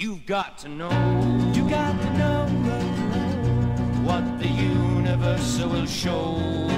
You've got to know, you got to know what the universe will show.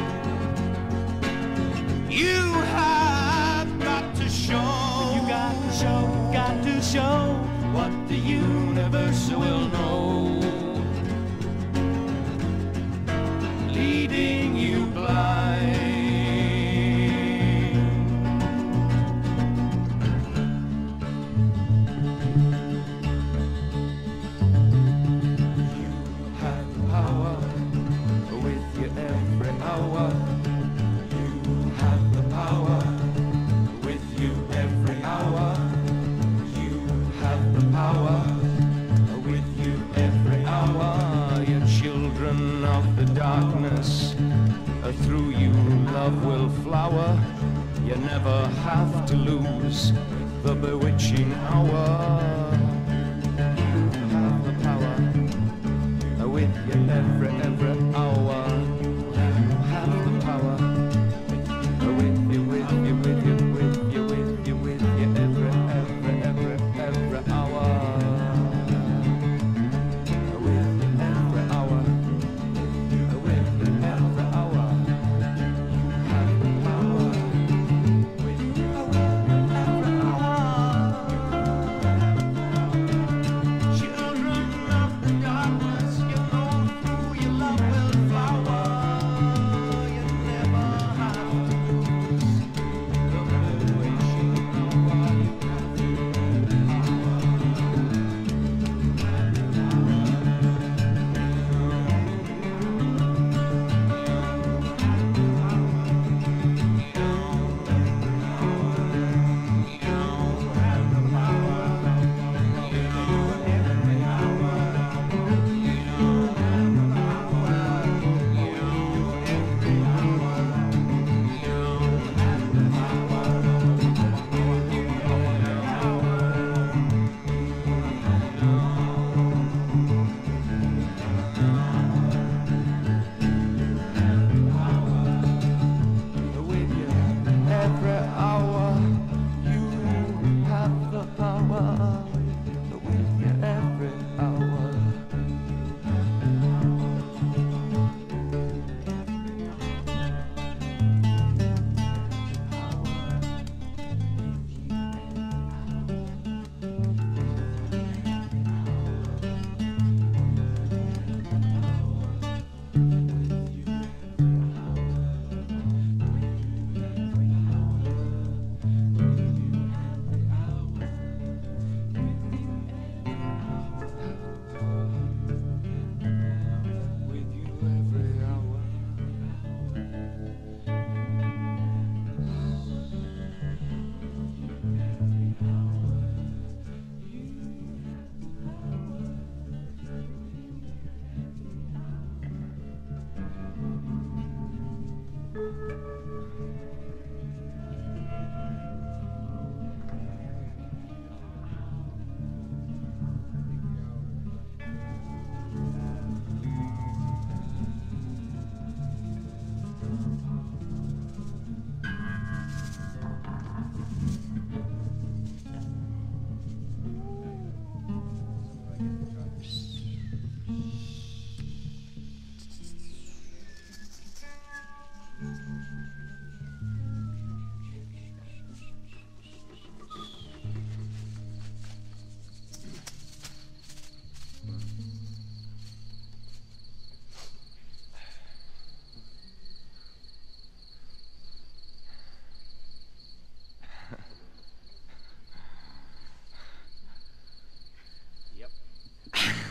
love will flower. You never have to lose the bewitching hour. You have the power uh, with your every.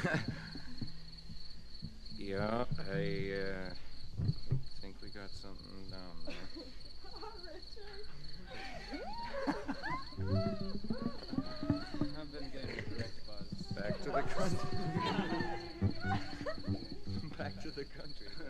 yeah, I uh, think we got something down there. I've been getting direct buzz. Back to the country. Back to the country. Uh,